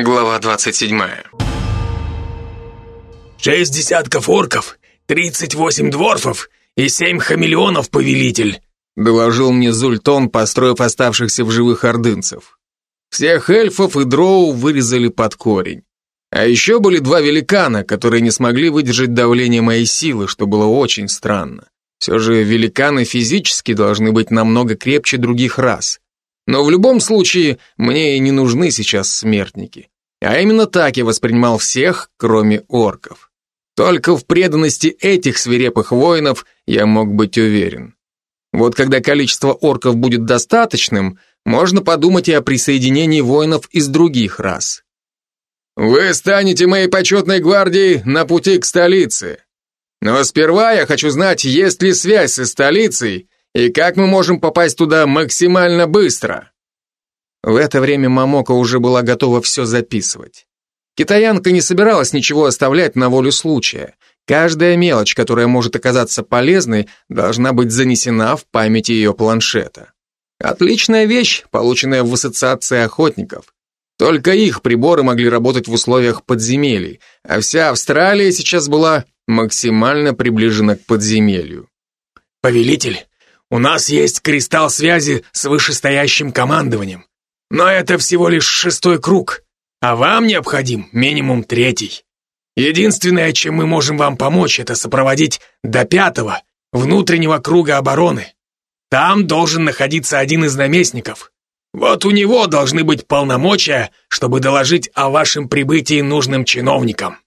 Глава 27. «Шесть десятков орков, тридцать восемь дворфов и семь хамелеонов, повелитель!» доложил мне Зультон, построив оставшихся в живых ордынцев. Всех эльфов и дроу вырезали под корень. А еще были два великана, которые не смогли выдержать давление моей силы, что было очень странно. Все же великаны физически должны быть намного крепче других рас. Но в любом случае, мне и не нужны сейчас смертники. А именно так я воспринимал всех, кроме орков. Только в преданности этих свирепых воинов я мог быть уверен. Вот когда количество орков будет достаточным, можно подумать и о присоединении воинов из других рас. Вы станете моей почетной гвардией на пути к столице. Но сперва я хочу знать, есть ли связь со столицей и как мы можем попасть туда максимально быстро. В это время Мамока уже была готова все записывать. Китаянка не собиралась ничего оставлять на волю случая. Каждая мелочь, которая может оказаться полезной, должна быть занесена в память ее планшета. Отличная вещь, полученная в ассоциации охотников. Только их приборы могли работать в условиях подземелий, а вся Австралия сейчас была максимально приближена к подземелью. «Повелитель, у нас есть кристалл связи с вышестоящим командованием, но это всего лишь шестой круг, а вам необходим минимум третий. Единственное, чем мы можем вам помочь, это сопроводить до пятого, внутреннего круга обороны. Там должен находиться один из наместников. Вот у него должны быть полномочия, чтобы доложить о вашем прибытии нужным чиновникам.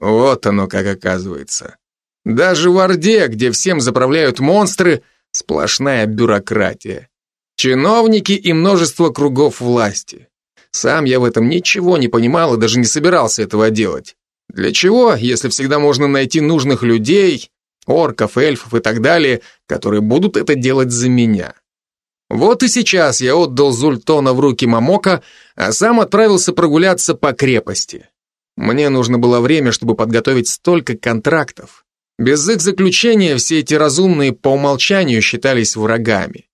Вот оно как оказывается. Даже в Орде, где всем заправляют монстры, Сплошная бюрократия. Чиновники и множество кругов власти. Сам я в этом ничего не понимал и даже не собирался этого делать. Для чего, если всегда можно найти нужных людей, орков, эльфов и так далее, которые будут это делать за меня? Вот и сейчас я отдал Зультона в руки Мамока, а сам отправился прогуляться по крепости. Мне нужно было время, чтобы подготовить столько контрактов. Без их заключения все эти разумные по умолчанию считались врагами.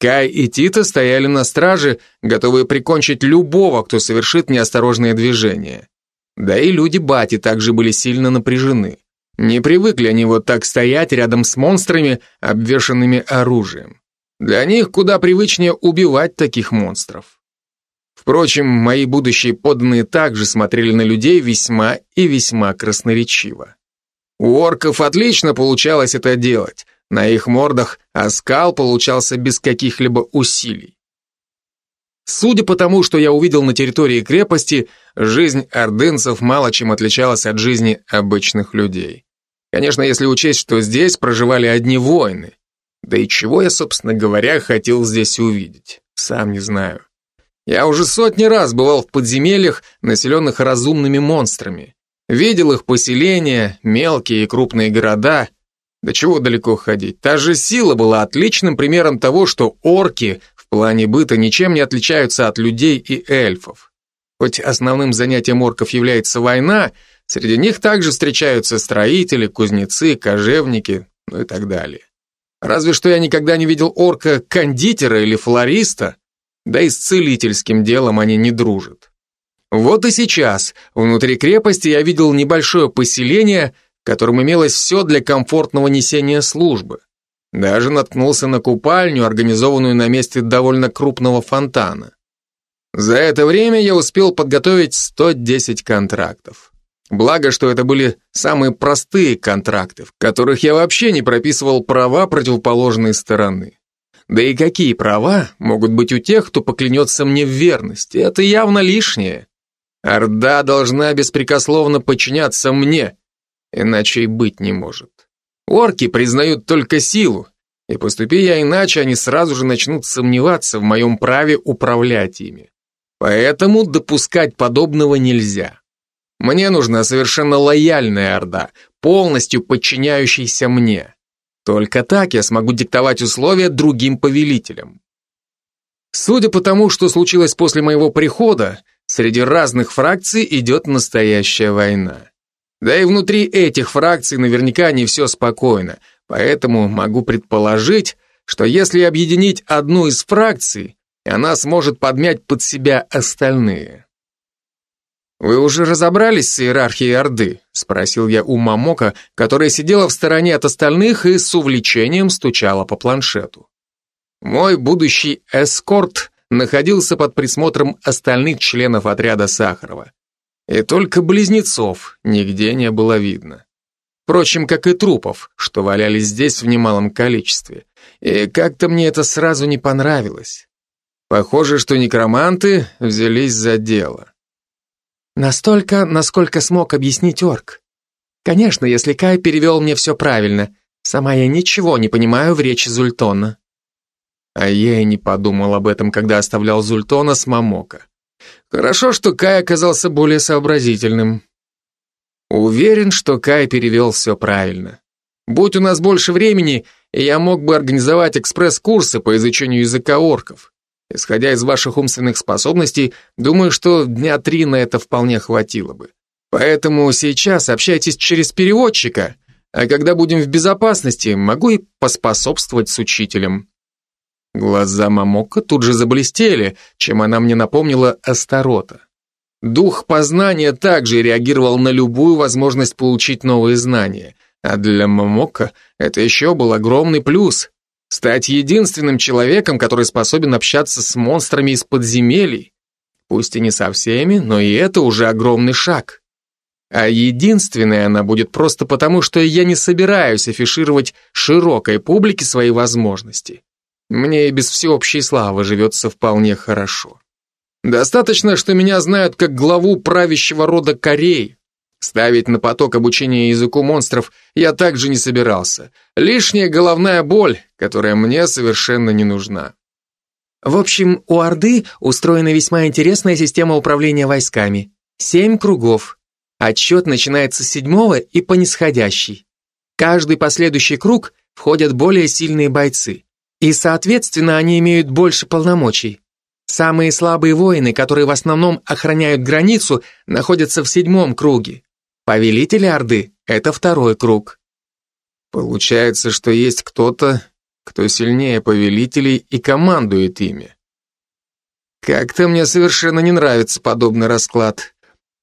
Кай и Тита стояли на страже, готовые прикончить любого, кто совершит неосторожное движение. Да и люди Бати также были сильно напряжены. Не привыкли они вот так стоять рядом с монстрами, обвешанными оружием. Для них куда привычнее убивать таких монстров. Впрочем, мои будущие подданные также смотрели на людей весьма и весьма красноречиво. У орков отлично получалось это делать. На их мордах оскал получался без каких-либо усилий. Судя по тому, что я увидел на территории крепости, жизнь ордынцев мало чем отличалась от жизни обычных людей. Конечно, если учесть, что здесь проживали одни воины. Да и чего я, собственно говоря, хотел здесь увидеть, сам не знаю. Я уже сотни раз бывал в подземельях, населенных разумными монстрами. Видел их поселения, мелкие и крупные города. До чего далеко ходить? Та же сила была отличным примером того, что орки в плане быта ничем не отличаются от людей и эльфов. Хоть основным занятием орков является война, среди них также встречаются строители, кузнецы, кожевники, ну и так далее. Разве что я никогда не видел орка-кондитера или флориста, да и с целительским делом они не дружат. Вот и сейчас внутри крепости я видел небольшое поселение, в котором имелось все для комфортного несения службы. Даже наткнулся на купальню, организованную на месте довольно крупного фонтана. За это время я успел подготовить 110 контрактов. Благо, что это были самые простые контракты, в которых я вообще не прописывал права противоположной стороны. Да и какие права могут быть у тех, кто поклянется мне в верности? Это явно лишнее. Орда должна беспрекословно подчиняться мне, иначе и быть не может. Орки признают только силу, и поступи я иначе, они сразу же начнут сомневаться в моем праве управлять ими. Поэтому допускать подобного нельзя. Мне нужна совершенно лояльная Орда, полностью подчиняющаяся мне. Только так я смогу диктовать условия другим повелителям. Судя по тому, что случилось после моего прихода, Среди разных фракций идет настоящая война. Да и внутри этих фракций наверняка не все спокойно, поэтому могу предположить, что если объединить одну из фракций, она сможет подмять под себя остальные. «Вы уже разобрались с иерархией Орды?» — спросил я у Мамока, которая сидела в стороне от остальных и с увлечением стучала по планшету. Мой будущий эскорт находился под присмотром остальных членов отряда Сахарова. И только близнецов нигде не было видно. Впрочем, как и трупов, что валялись здесь в немалом количестве. И как-то мне это сразу не понравилось. Похоже, что некроманты взялись за дело. Настолько, насколько смог объяснить орк. Конечно, если Кай перевел мне все правильно, сама я ничего не понимаю в речи Зультона. А я и не подумал об этом, когда оставлял Зультона с Мамока. Хорошо, что Кай оказался более сообразительным. Уверен, что Кай перевел все правильно. Будь у нас больше времени, я мог бы организовать экспресс-курсы по изучению языка орков. Исходя из ваших умственных способностей, думаю, что дня три на это вполне хватило бы. Поэтому сейчас общайтесь через переводчика, а когда будем в безопасности, могу и поспособствовать с учителем». Глаза Мамока тут же заблестели, чем она мне напомнила Астарота. Дух познания также реагировал на любую возможность получить новые знания, а для Мамока это еще был огромный плюс. Стать единственным человеком, который способен общаться с монстрами из подземелий. Пусть и не со всеми, но и это уже огромный шаг. А единственной она будет просто потому, что я не собираюсь афишировать широкой публике свои возможности. Мне и без всеобщей славы живется вполне хорошо. Достаточно, что меня знают как главу правящего рода Кореи. Ставить на поток обучения языку монстров я также не собирался. Лишняя головная боль, которая мне совершенно не нужна. В общем, у Орды устроена весьма интересная система управления войсками. Семь кругов. Отчет начинается с седьмого и по нисходящей. Каждый последующий круг входят более сильные бойцы. И, соответственно, они имеют больше полномочий. Самые слабые воины, которые в основном охраняют границу, находятся в седьмом круге. Повелители Орды — это второй круг. Получается, что есть кто-то, кто сильнее повелителей и командует ими. Как-то мне совершенно не нравится подобный расклад.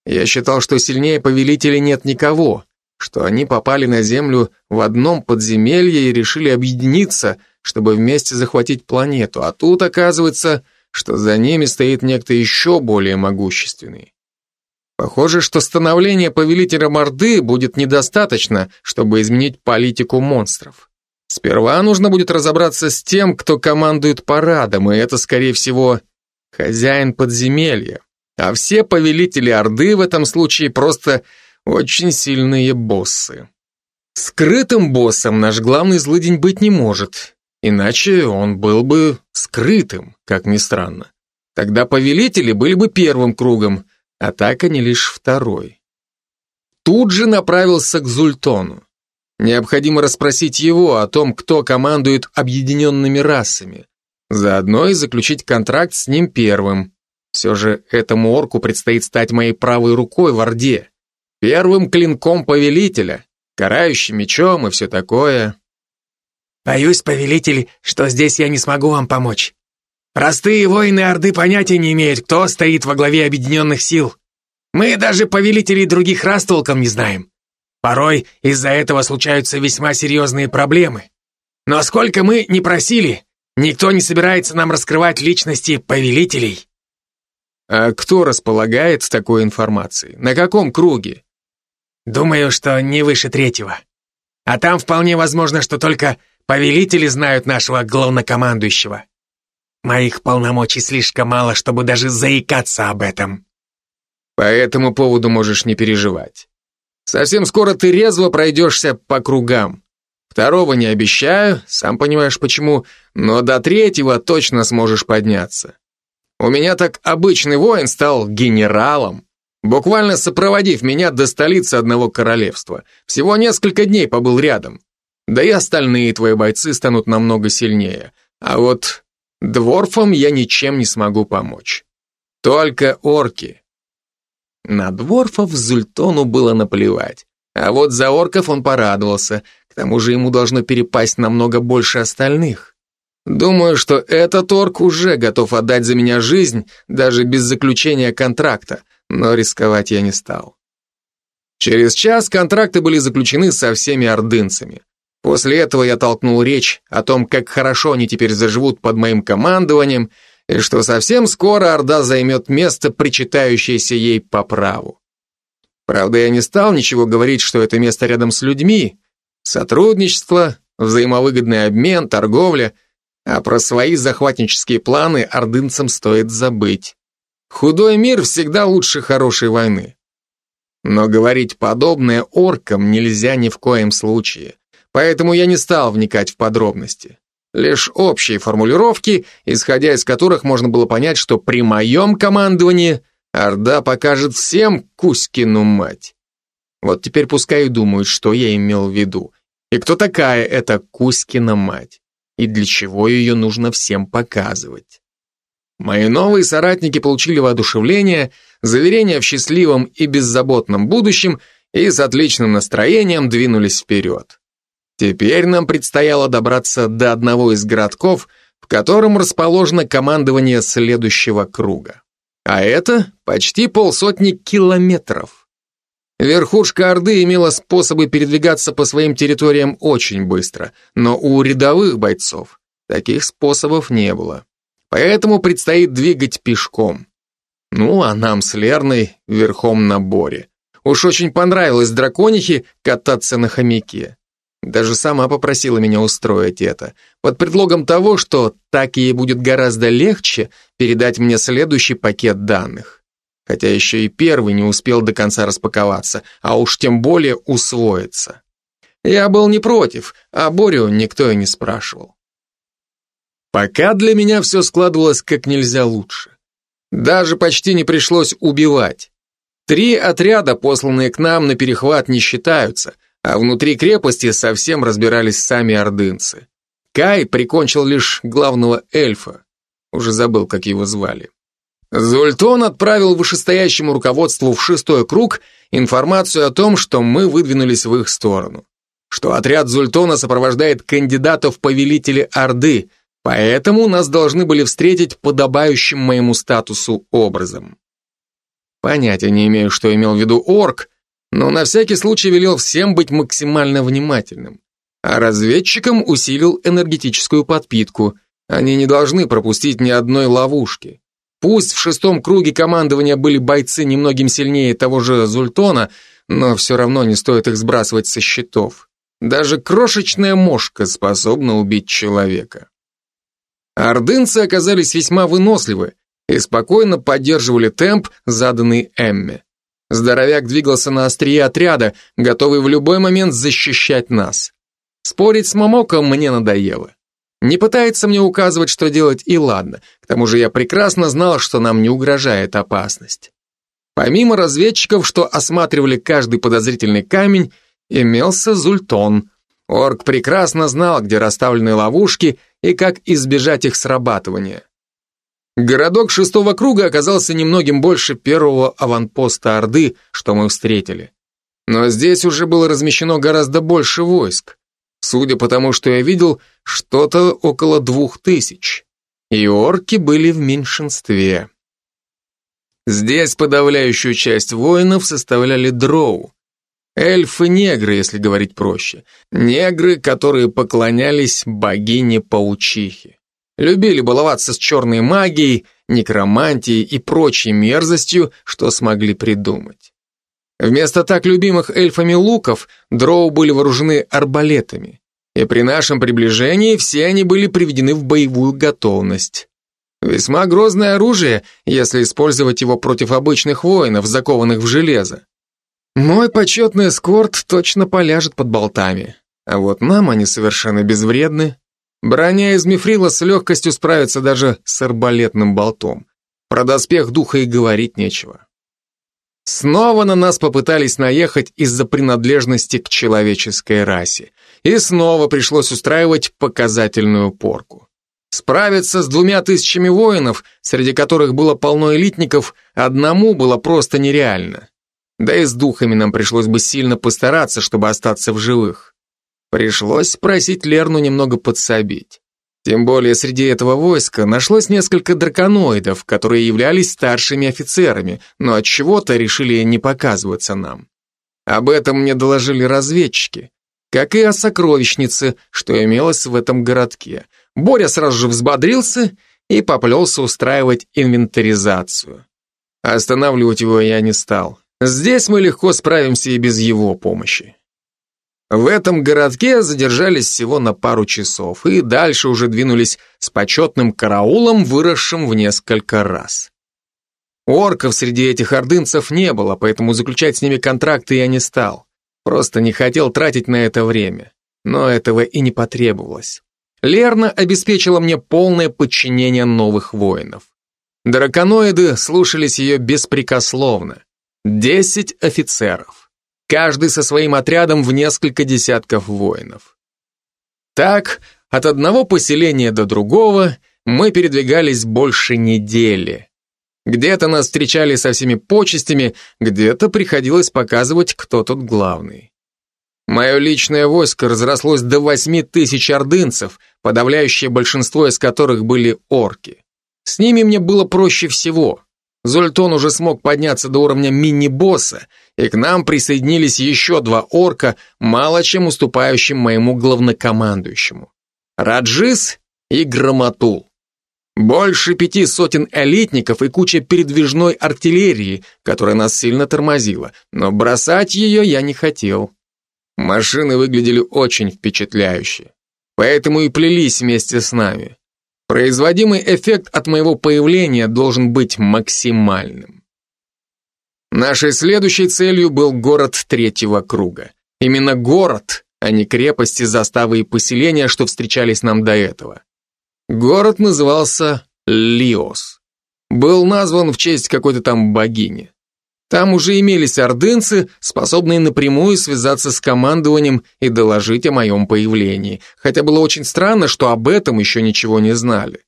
Я считал, что сильнее повелителей нет никого, что они попали на Землю в одном подземелье и решили объединиться, чтобы вместе захватить планету, а тут оказывается, что за ними стоит некто еще более могущественный. Похоже, что становление повелителя Морды будет недостаточно, чтобы изменить политику монстров. Сперва нужно будет разобраться с тем, кто командует парадом, и это, скорее всего, хозяин подземелья. А все повелители Орды в этом случае просто очень сильные боссы. Скрытым боссом наш главный злыдень быть не может, иначе он был бы скрытым, как ни странно. Тогда повелители были бы первым кругом, а так они лишь второй. Тут же направился к Зультону. Необходимо расспросить его о том, кто командует объединенными расами. Заодно и заключить контракт с ним первым. Все же этому орку предстоит стать моей правой рукой в Орде. Первым клинком повелителя, карающим мечом и все такое. Боюсь, повелитель, что здесь я не смогу вам помочь. Простые воины Орды понятия не имеют, кто стоит во главе объединенных сил. Мы даже повелителей других рас толком не знаем. Порой из-за этого случаются весьма серьезные проблемы. Но сколько мы не просили, никто не собирается нам раскрывать личности повелителей. А кто располагает такой информацией? На каком круге? Думаю, что не выше третьего. А там вполне возможно, что только повелители знают нашего главнокомандующего. Моих полномочий слишком мало, чтобы даже заикаться об этом. По этому поводу можешь не переживать. Совсем скоро ты резво пройдешься по кругам. Второго не обещаю, сам понимаешь почему, но до третьего точно сможешь подняться. У меня так обычный воин стал генералом, буквально сопроводив меня до столицы одного королевства. Всего несколько дней побыл рядом. Да и остальные твои бойцы станут намного сильнее. А вот Дворфам я ничем не смогу помочь. Только орки. На дворфов Зультону было наплевать. А вот за орков он порадовался. К тому же ему должно перепасть намного больше остальных. Думаю, что этот орк уже готов отдать за меня жизнь, даже без заключения контракта. но рисковать я не стал. Через час контракты были заключены со всеми ордынцами. После этого я толкнул речь о том, как хорошо они теперь заживут под моим командованием, и что совсем скоро Орда займет место, причитающееся ей по праву. Правда, я не стал ничего говорить, что это место рядом с людьми. Сотрудничество, взаимовыгодный обмен, торговля, а про свои захватнические планы ордынцам стоит забыть. Худой мир всегда лучше хорошей войны. Но говорить подобное оркам нельзя ни в коем случае. Поэтому я не стал вникать в подробности. Лишь общие формулировки, исходя из которых можно было понять, что при моем командовании Орда покажет всем Кузькину мать. Вот теперь пускай думают, что я имел в виду. И кто такая эта Кузькина мать? И для чего ее нужно всем показывать? Мои новые соратники получили воодушевление, заверение в счастливом и беззаботном будущем и с отличным настроением двинулись вперед. Теперь нам предстояло добраться до одного из городков, в котором расположено командование следующего круга. А это почти полсотни километров. Верхушка Орды имела способы передвигаться по своим территориям очень быстро, но у рядовых бойцов таких способов не было. Поэтому предстоит двигать пешком. Ну, а нам с Лерной верхом на Боре. Уж очень понравилось драконихе кататься на хомяке. Даже сама попросила меня устроить это, под предлогом того, что так ей будет гораздо легче передать мне следующий пакет данных. Хотя еще и первый не успел до конца распаковаться, а уж тем более усвоиться. Я был не против, а Борю никто и не спрашивал. Пока для меня все складывалось как нельзя лучше. Даже почти не пришлось убивать. Три отряда, посланные к нам на перехват, не считаются — а внутри крепости совсем разбирались сами ордынцы. Кай прикончил лишь главного эльфа, уже забыл, как его звали. Зультон отправил вышестоящему руководству в шестой круг информацию о том, что мы выдвинулись в их сторону, что отряд Зультона сопровождает кандидатов в повелители Орды, поэтому нас должны были встретить подобающим моему статусу образом. Понятия не имею, что имел в виду орк, но на всякий случай велел всем быть максимально внимательным. А разведчикам усилил энергетическую подпитку. Они не должны пропустить ни одной ловушки. Пусть в шестом круге командования были бойцы немногим сильнее того же Зультона, но все равно не стоит их сбрасывать со счетов. Даже крошечная мошка способна убить человека. Ордынцы оказались весьма выносливы и спокойно поддерживали темп, заданный Эмме. Здоровяк двигался на острие отряда, готовый в любой момент защищать нас. Спорить с Момоком мне надоело. Не пытается мне указывать, что делать, и ладно. К тому же я прекрасно знал, что нам не угрожает опасность. Помимо разведчиков, что осматривали каждый подозрительный камень, имелся Зультон. Орк прекрасно знал, где расставлены ловушки и как избежать их срабатывания. Городок шестого круга оказался немногим больше первого аванпоста Орды, что мы встретили. Но здесь уже было размещено гораздо больше войск. Судя по тому, что я видел, что-то около двух тысяч. И орки были в меньшинстве. Здесь подавляющую часть воинов составляли дроу. Эльфы-негры, если говорить проще. Негры, которые поклонялись богине-паучихе. Любили баловаться с черной магией, некромантией и прочей мерзостью, что смогли придумать. Вместо так любимых эльфами луков, дроу были вооружены арбалетами, и при нашем приближении все они были приведены в боевую готовность. Весьма грозное оружие, если использовать его против обычных воинов, закованных в железо. Мой почетный эскорт точно поляжет под болтами, а вот нам они совершенно безвредны. Броня из мифрила с легкостью справится даже с арбалетным болтом. Про доспех духа и говорить нечего. Снова на нас попытались наехать из-за принадлежности к человеческой расе. И снова пришлось устраивать показательную порку. Справиться с двумя тысячами воинов, среди которых было полно элитников, одному было просто нереально. Да и с духами нам пришлось бы сильно постараться, чтобы остаться в живых. Пришлось просить Лерну немного подсобить. Тем более среди этого войска нашлось несколько драконоидов, которые являлись старшими офицерами, но от чего-то решили не показываться нам. Об этом мне доложили разведчики, как и о сокровищнице, что имелось в этом городке. Боря сразу же взбодрился и поплелся устраивать инвентаризацию. Останавливать его я не стал. Здесь мы легко справимся и без его помощи. В этом городке задержались всего на пару часов и дальше уже двинулись с почетным караулом, выросшим в несколько раз. Орков среди этих ордынцев не было, поэтому заключать с ними контракты я не стал. Просто не хотел тратить на это время. Но этого и не потребовалось. Лерна обеспечила мне полное подчинение новых воинов. Драконоиды слушались ее беспрекословно. Десять офицеров каждый со своим отрядом в несколько десятков воинов. Так, от одного поселения до другого мы передвигались больше недели. Где-то нас встречали со всеми почестями, где-то приходилось показывать, кто тут главный. Мое личное войско разрослось до восьми тысяч ордынцев, подавляющее большинство из которых были орки. С ними мне было проще всего. Зольтон уже смог подняться до уровня мини-босса, и к нам присоединились еще два орка, мало чем уступающим моему главнокомандующему. Раджис и Громотул. Больше пяти сотен элитников и куча передвижной артиллерии, которая нас сильно тормозила, но бросать ее я не хотел. Машины выглядели очень впечатляюще, поэтому и плелись вместе с нами. Производимый эффект от моего появления должен быть максимальным. Нашей следующей целью был город третьего круга. Именно город, а не крепости, заставы и поселения, что встречались нам до этого. Город назывался Лиос. Был назван в честь какой-то там богини. Там уже имелись ордынцы, способные напрямую связаться с командованием и доложить о моем появлении, хотя было очень странно, что об этом еще ничего не знали.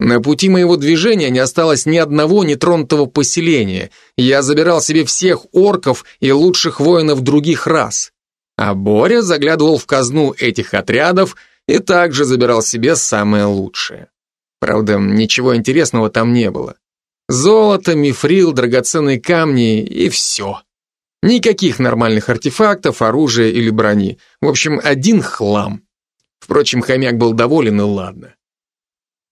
На пути моего движения не осталось ни одного нетронутого поселения. Я забирал себе всех орков и лучших воинов других рас. А Боря заглядывал в казну этих отрядов и также забирал себе самое лучшее. Правда, ничего интересного там не было. Золото, мифрил, драгоценные камни и все. Никаких нормальных артефактов, оружия или брони. В общем, один хлам. Впрочем, хомяк был доволен, и ладно.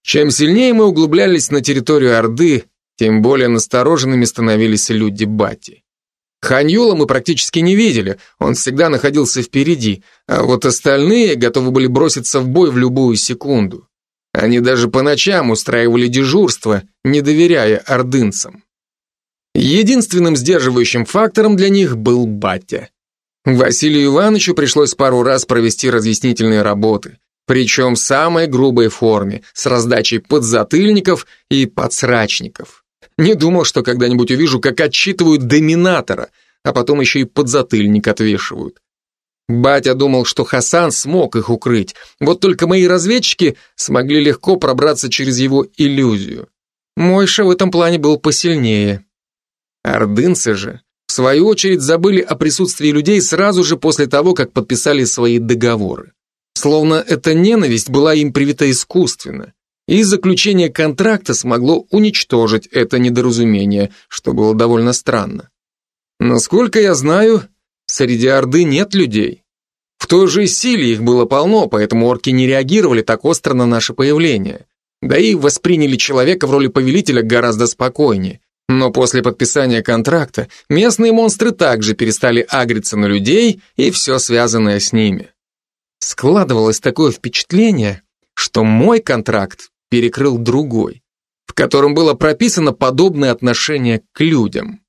Чем сильнее мы углублялись на территорию Орды, тем более настороженными становились люди Бати. Ханьюла мы практически не видели, он всегда находился впереди, а вот остальные готовы были броситься в бой в любую секунду. Они даже по ночам устраивали дежурство, не доверяя ордынцам. Единственным сдерживающим фактором для них был батя. Василию Ивановичу пришлось пару раз провести разъяснительные работы, причем в самой грубой форме, с раздачей подзатыльников и подсрачников. Не думал, что когда-нибудь увижу, как отчитывают доминатора, а потом еще и подзатыльник отвешивают. Батя думал, что Хасан смог их укрыть, вот только мои разведчики смогли легко пробраться через его иллюзию. Мойша в этом плане был посильнее. Ордынцы же, в свою очередь, забыли о присутствии людей сразу же после того, как подписали свои договоры. Словно эта ненависть была им привита искусственно, и заключение контракта смогло уничтожить это недоразумение, что было довольно странно. Насколько я знаю, Среди Орды нет людей. В той же силе их было полно, поэтому орки не реагировали так остро на наше появление. Да и восприняли человека в роли повелителя гораздо спокойнее. Но после подписания контракта местные монстры также перестали агриться на людей и все связанное с ними. Складывалось такое впечатление, что мой контракт перекрыл другой, в котором было прописано подобное отношение к людям.